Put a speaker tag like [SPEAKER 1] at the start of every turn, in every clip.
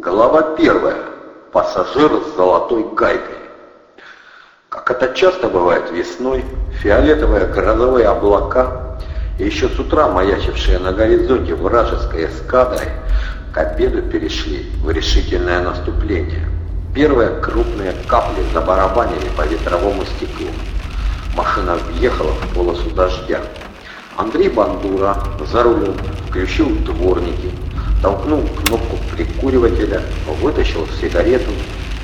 [SPEAKER 1] Глава первая. Пассажир с золотой гайкой. Как это часто бывает весной, фиолетовые грозовые облака еще с утра маячившие на горизонте вражеской эскадрой к обеду перешли в решительное наступление. Первые крупные капли забарабанили по ветровому стеклу. Машина въехала в полосу дождя. Андрей Бандура за рулем включил дворники, толкнул кнопку прикуривателя, вытащил сигарету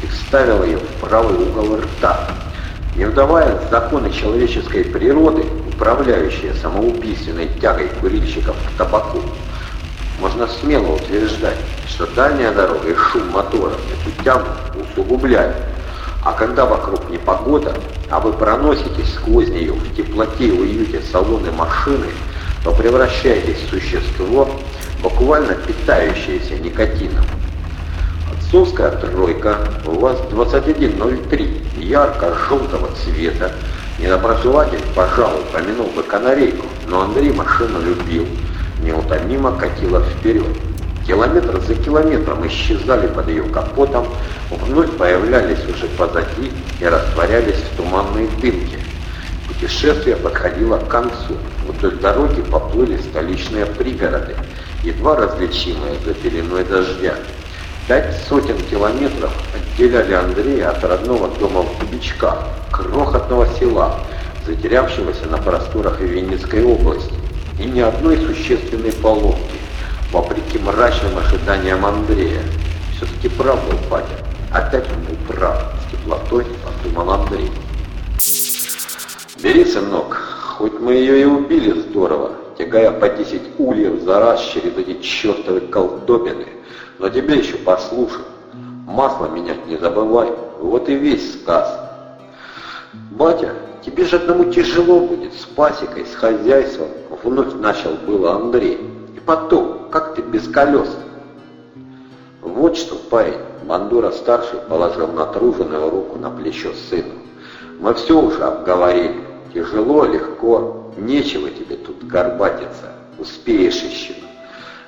[SPEAKER 1] и вставил ее в правый угол рта. Не вдавая в законы человеческой природы, управляющие самоубийственной тягой курильщиков к табаку, можно смело утверждать, что дальняя дорога и шум мотора эту тягу усугубляют. А когда вокруг непогода, а вы проноситесь сквозь нее в теплоте и уюте салона машины, то превращаетесь в существо, буквально питающееся никотином. Отцовская тройка у вас 2103, ярко-желтого цвета. Недоброжелатель, пожалуй, помянул бы канарейку, но Андрей машину любил, неутомимо катила вперед. Километр за километром исчезали под ее капотом, вновь появлялись уже позади и растворялись в туманной дымке. Путешествие подходило к концу. Вдоль дороги поплыли столичные пригороды, едва различимые за пеленой дождя. Пять сотен километров отделяли Андрея от родного дома в Кубичках, крохотного села, затерявшегося на просторах Винницкой области, и ни одной существенной поломки вопреки мрачным ожиданиям Андрея. Все-таки прав был батя. Опять он был прав, с теплотой подумал Андрей. Бери, сынок, хоть мы ее и убили здорово, тягая по 10 ульев за раз через эти чертовы колдобины, но тебе еще послушай. Масло менять не забывай, вот и весь сказ. Батя, тебе же одному тяжело будет с пасекой, с хозяйством, вновь начал было Андрей. И потом, как ты без колес? Вот что, парень, Мандура-старший положил натруженную руку на плечо сыну. Мы все уже обговорили. Тяжело, легко, нечего тебе тут горбатиться. Успеешь еще.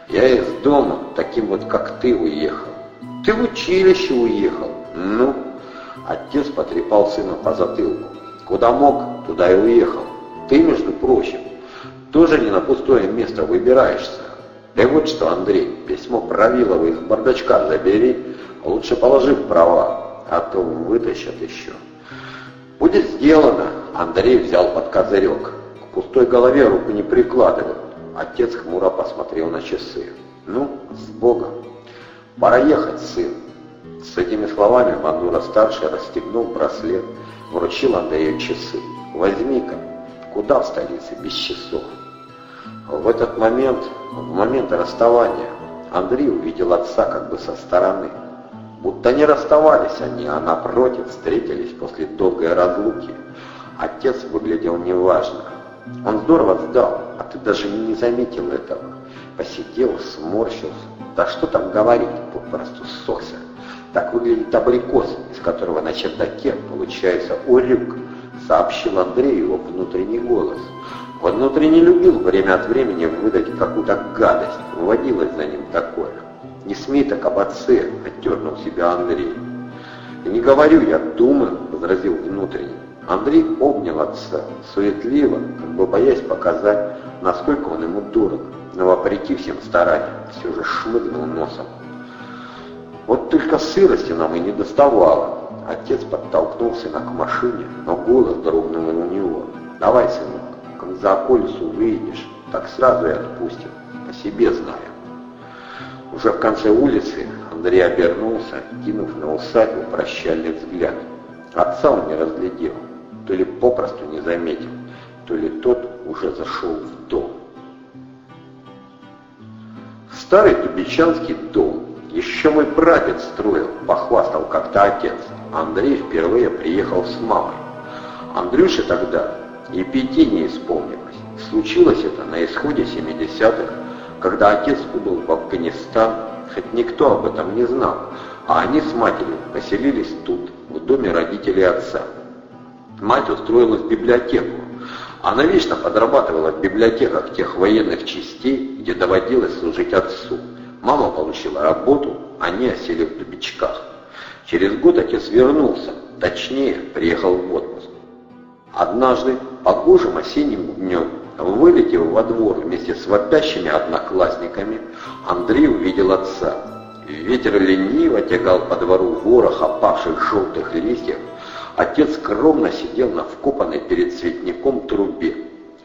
[SPEAKER 1] Я из дома, таким вот как ты, уехал. Ты в училище уехал. Ну, отец потрепал сына по затылку. Куда мог, туда и уехал. Ты, между прочим, тоже не на пустое место выбираешься. Да вот что, Андрей, письмо Правилова из бардачка забери, лучше положи в права, а то вытащат еще. Будет сделано, Андрей взял под козырек. Пустой голове руку не прикладывал. Отец хмуро посмотрел на часы. Ну, с Богом. Пора ехать, сын. С этими словами Мандура-старший расстегнул браслет, вручил Андрею часы. Возьми-ка, куда в столице без часов? В этот момент, в момент расставания, Андрей увидел отца как бы со стороны. Будто не расставались они, а напротив встретились после долгой разлуки. Отец выглядел неважно. Он здорово сдал, а ты даже не заметил этого. Посидел, сморщился. Да что там говорить, попросту ссохся. Так выглядит абрикос, из которого на чердаке получается урюк, сообщил Андрею его внутренний голос. Он внутренне любил время от времени выдать какую-то гадость, вводилось за ним такое. «Не смей так об отце», — оттернул себя Андрей. «Я не говорю, я думаю», — возразил внутренне. Андрей обнял отца, суетливо, как бы боясь показать, насколько он ему дорог, но вопреки всем стараниям все же шмыгнул носом. Вот только сырости нам и не доставало. Отец подтолкнул сына к машине, но голос дрогнул у него. «Давай, сынок, за полюсу выйдешь, так сразу и отпустим, по себе знаю. Уже в конце улицы Андрей обернулся, кинув на усадьбу прощальный взгляд. Отца он не разглядел, то ли попросту не заметил, то ли тот уже зашел в дом. Старый Дубичанский дом. Еще мой братец строил, похвастал как-то отец. Андрей впервые приехал с мамой. Андрюше тогда и пяти не исполнилось. Случилось это на исходе 70-х, когда отец убыл в Афганистан, хоть никто об этом не знал, а они с матерью поселились тут, в доме родителей отца. Мать устроилась в библиотеку. Она вечно подрабатывала в библиотеках тех военных частей, где доводилось служить отцу. Мама получила работу, они осели в Дубичках. Через год отец вернулся, точнее, приехал в отпуск. Однажды, погожим осенним днем, вылетев во двор вместе с вопящими одноклассниками, Андрей увидел отца. Ветер лениво тягал по двору ворох опавших желтых листьев. Отец скромно сидел на вкопанной перед цветником трубе.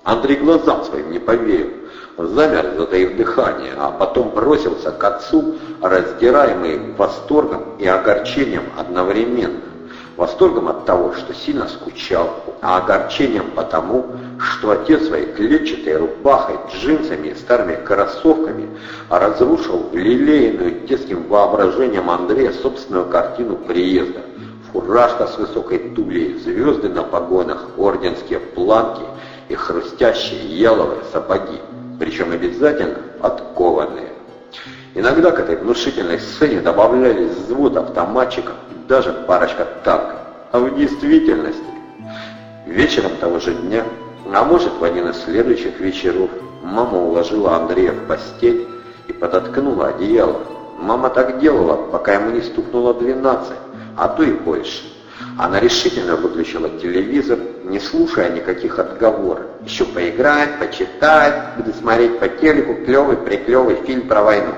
[SPEAKER 1] Андрей глазам своим не поверил. Замер, затаив дыхание, а потом бросился к отцу, раздираемый восторгом и огорчением одновременно. Восторгом от того, что сильно скучал, а огорчением потому, что отец своей клетчатой рубахой, джинсами и старыми кроссовками разрушил лилейную детским воображением Андрея собственную картину приезда. Фуражка с высокой тулей, звезды на погонах, орденские планки и хрустящие яловые сапоги, причем обязательно откованные. Иногда к этой внушительной сцене добавлялись взвод автоматчиков и даже парочка танков. А в действительности, вечером того же дня, а может в один из следующих вечеров, мама уложила Андрея в постель и подоткнула одеяло. Мама так делала, пока ему не стукнуло 12, а то и больше. Она решительно выключила телевизор, не слушая никаких отговоров. Еще поиграть, почитать, буду смотреть по телеку клевый-приклевый фильм про войну.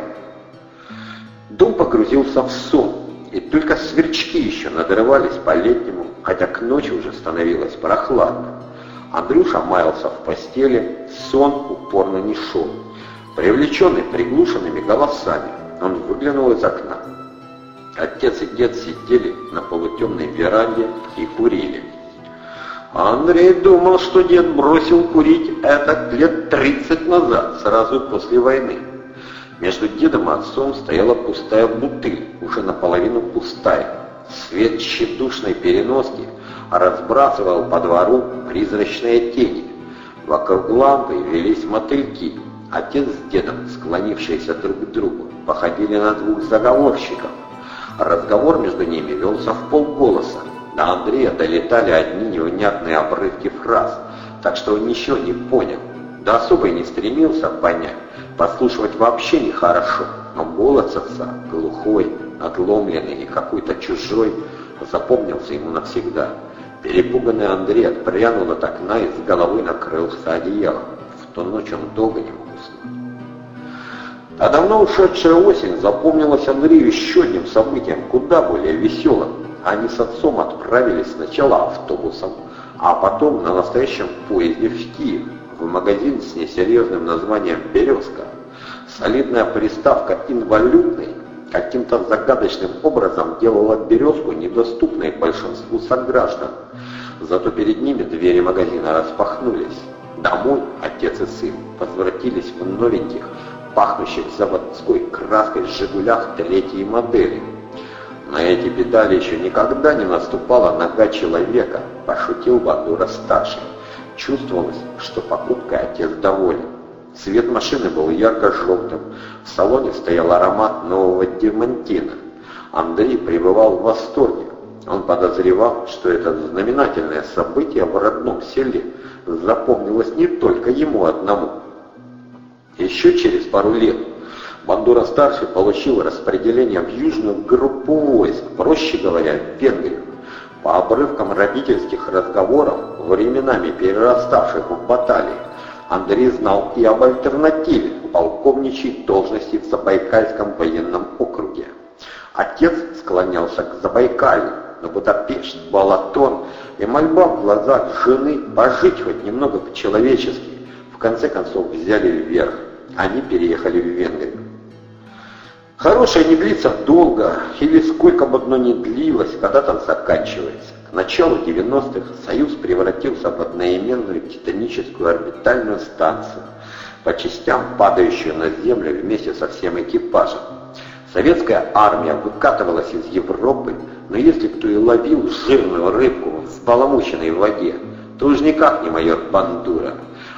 [SPEAKER 1] Дом погрузился в сон, и только сверчки еще надрывались по-летнему, хотя к ночи уже становилось прохладно. Андрюша маялся в постели, сон упорно не шел. Привлеченный приглушенными голосами, он выглянул из окна. Отец и дед сидели на полутемной веранде и курили. Андрей думал, что дед бросил курить это лет 30 назад, сразу после войны. Между дедом и отцом стояла пустая бутыль, уже наполовину пустая. Свет тщедушной переноски разбрасывал по двору призрачные тени. Вокруг лампы велись мотыльки. Отец с дедом, склонившиеся друг к другу, походили на двух заговорщиков. Разговор между ними велся в полголоса. До Андрея долетали одни невнятные обрывки фраз, так что он ничего не понял. Да особо и не стремился понять. Подслушивать вообще нехорошо, но голос отца, глухой, отломленный и какой-то чужой, запомнился ему навсегда. Перепуганный Андрей отпрянул от окна и с головы накрылся одеялом. В ту ночь он долго не мог уснуть. А давно ушедшая осень запомнилась Андрею еще одним событием, куда более веселым. Они с отцом отправились сначала автобусом, а потом на настоящем поезде в Киев, в магазин с несерьезным названием «Березка». Солидная приставка «инвалютный» каким-то загадочным образом делала «Березку» недоступной большинству сограждан. Зато перед ними двери магазина распахнулись. Домой отец и сын возвратились в новеньких, пахнущих заводской краской «Жигулях» третьей модели. На эти педали еще никогда не наступала нога человека, пошутил Бандура-старший. Чувствовалось, что покупкой отец доволен. Цвет машины был ярко-желтым. В салоне стоял аромат нового демонтина. Андрей пребывал в восторге. Он подозревал, что это знаменательное событие в родном селе запомнилось не только ему одному. Еще через пару лет Бандура-старший получил распределение в южную группу войск, проще говоря, в Венгрию. По обрывкам родительских разговоров, временами перераставших в баталии, Андрей знал и об альтернативе полковничьей должности в Забайкальском военном округе. Отец склонялся к Забайкалью, на Будапешт, Балатон, и мольба в глазах жены пожить хоть немного по-человечески в конце концов взяли вверх они переехали в Венгрию. Хорошее не длится долго, или сколько бы одно ни длилось, когда-то заканчивается. К началу 90-х Союз превратился в одноименную титаническую орбитальную станцию, по частям падающую на Землю вместе со всем экипажем. Советская армия выкатывалась из Европы, но если кто и ловил жирную рыбку в сбаламученной воде, то уж никак не майор Бандура.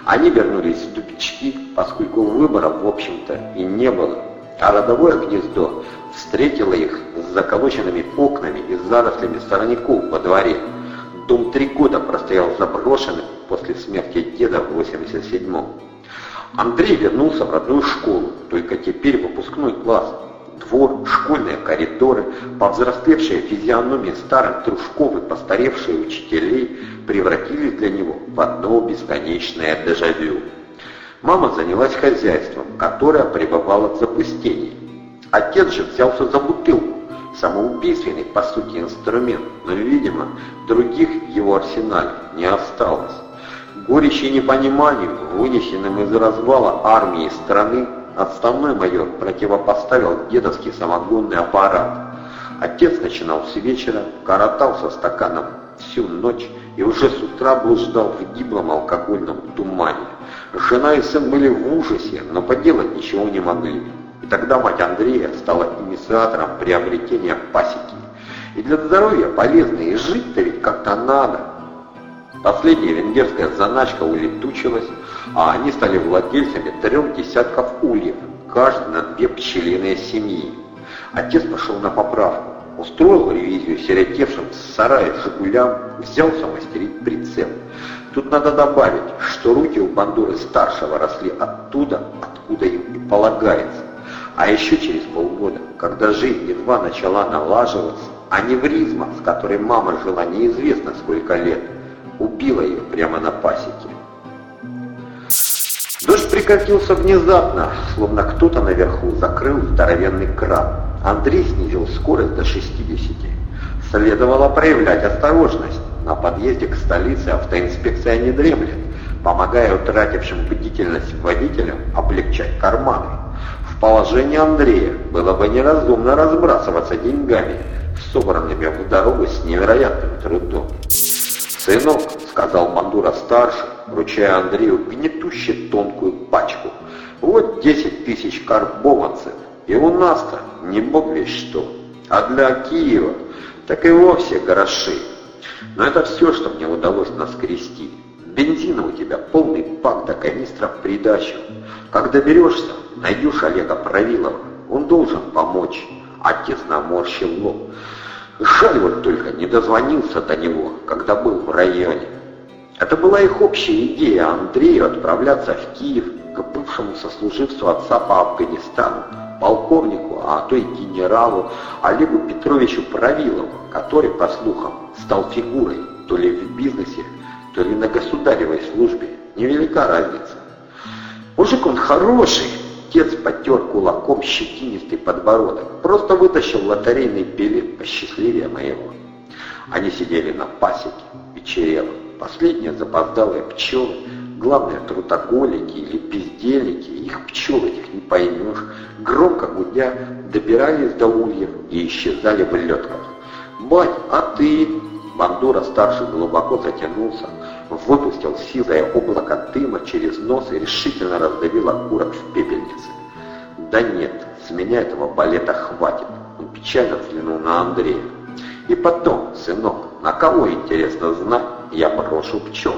[SPEAKER 1] Они вернулись в тупички, поскольку выбора, в общем-то, и не было. А родовое гнездо встретило их с заколоченными окнами и зарослями сорняков во дворе. Дом три года простоял заброшенным после смерти деда в 87-м. Андрей вернулся в родную школу, только теперь выпускной класс. Двор, школьные коридоры, повзрослевшие физиономии старых дружков и постаревшие учителей превратились для него в одно бесконечное дежавю. Мама занялась хозяйством, которое пребывало в запустении. Отец же взялся за бутылку, самоубийственный, по сути, инструмент, но, видимо, других в его арсенале не осталось. Горечь и непониманию, вынесенным из развала армии страны, отставной майор противопоставил дедовский самогонный аппарат. Отец начинал с вечера, коротал со стаканом всю ночь и уже с утра блуждал в гиблом алкогольном тумане. Жена и сын были в ужасе, но поделать ничего не могли. И тогда мать Андрея стала инициатором приобретения пасеки. И для здоровья полезно, и жить-то ведь как-то надо. Последняя венгерская заначка улетучилась, а они стали владельцами трех десятков ульев, каждый на две пчелиные семьи. Отец пошел на поправку, устроил ревизию сиротевшим в сарае «Жигулям», взялся мастерить прицеп. Тут надо добавить, что руки у бандуры старшего росли оттуда, откуда им и полагается. А еще через полгода, когда жизнь едва начала налаживаться, аневризма, с которой мама жила неизвестно сколько лет, убила ее прямо на пасеке. Прекратился внезапно, словно кто-то наверху закрыл здоровенный кран. Андрей снизил скорость до 60. Следовало проявлять осторожность. На подъезде к столице автоинспекция не дремлет, помогая утратившим бдительность водителям облегчать карманы. В положении Андрея было бы неразумно разбрасываться деньгами, собранными в дорогу с невероятным трудом. «Сынок», — сказал Мандура-старший, вручая Андрею гнетуще тонкую пачку, «вот десять тысяч карбованцев, и у нас-то не бог весь что, а для Киева так и вовсе гроши. Но это все, что мне удалось наскрести. Бензина у тебя полный пак до канистра придачу. Как доберешься, найдешь Олега Правилова, он должен помочь». Отец наморщил лоб. Жаль вот только не дозвонился до него, когда был в районе. Это была их общая идея Андрею отправляться в Киев к бывшему сослуживцу отца по Афганистану, полковнику, а то и генералу Олегу Петровичу Правилову, который, по слухам, стал фигурой то ли в бизнесе, то ли на государевой службе. Невелика разница. Мужик он хороший, Отец потер кулаком щетинистый подбородок, просто вытащил лотерейный билет посчастливее моего. Они сидели на пасеке, вечерело. Последние запоздалые пчелы, главные трудоголики или бездельники, их пчел этих не поймешь, громко гудя добирались до ульев и исчезали в летках. «Бать, а ты?» Бандура-старший глубоко затянулся, выпустил сизое облако дыма через нос и решительно раздавил окурок в пепельнице. «Да нет, с меня этого балета хватит», — он печально взглянул на Андрея. «И потом, сынок, на кого, интересно знать, я брошу пчел?»